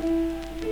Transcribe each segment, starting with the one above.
Música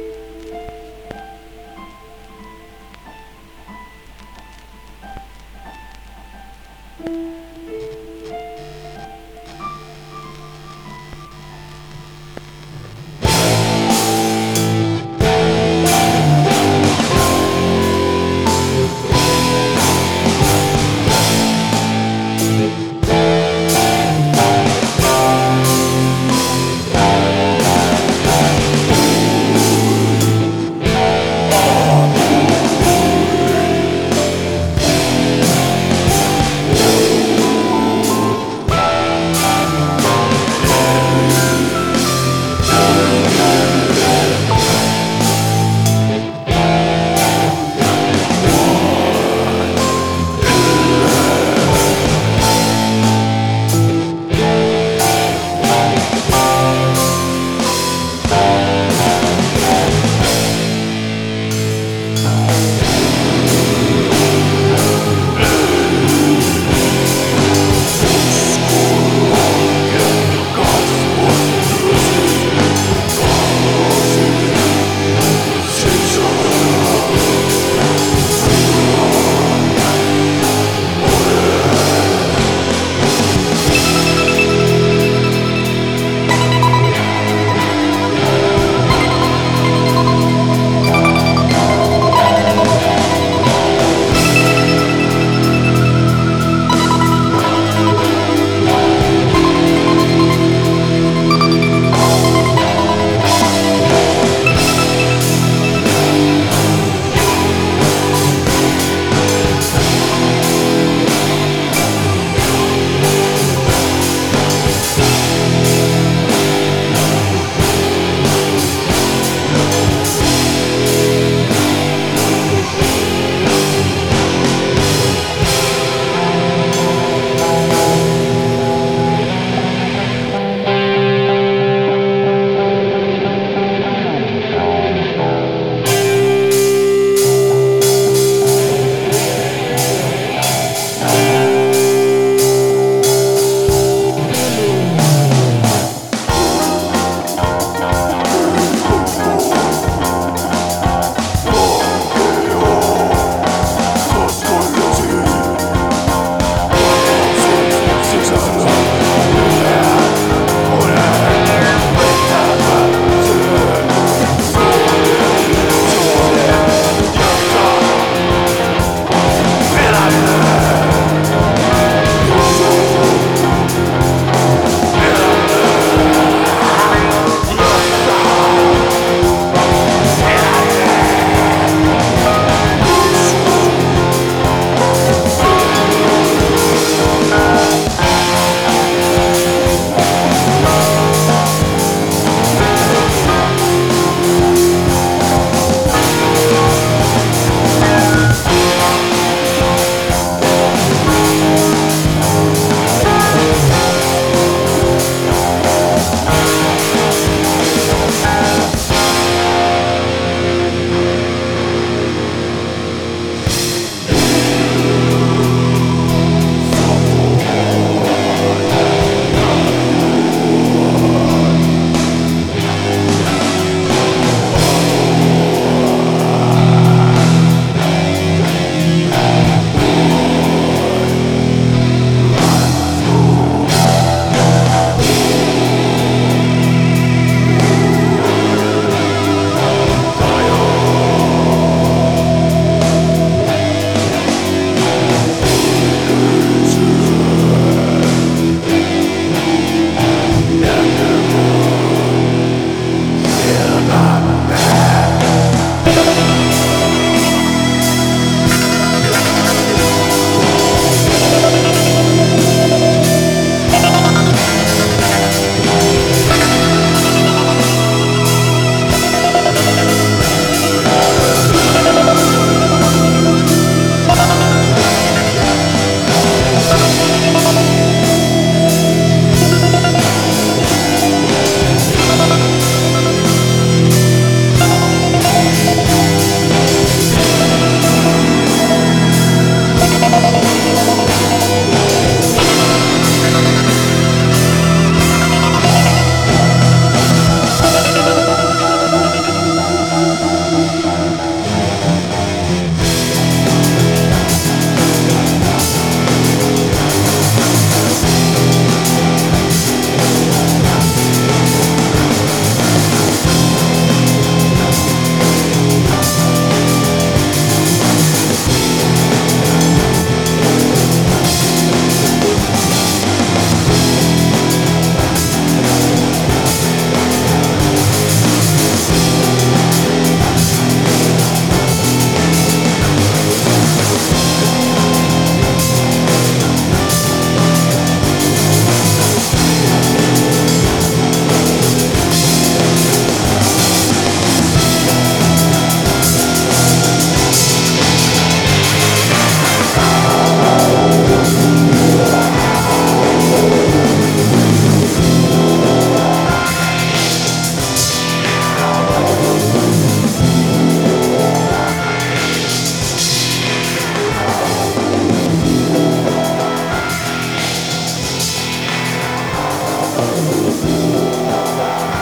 Música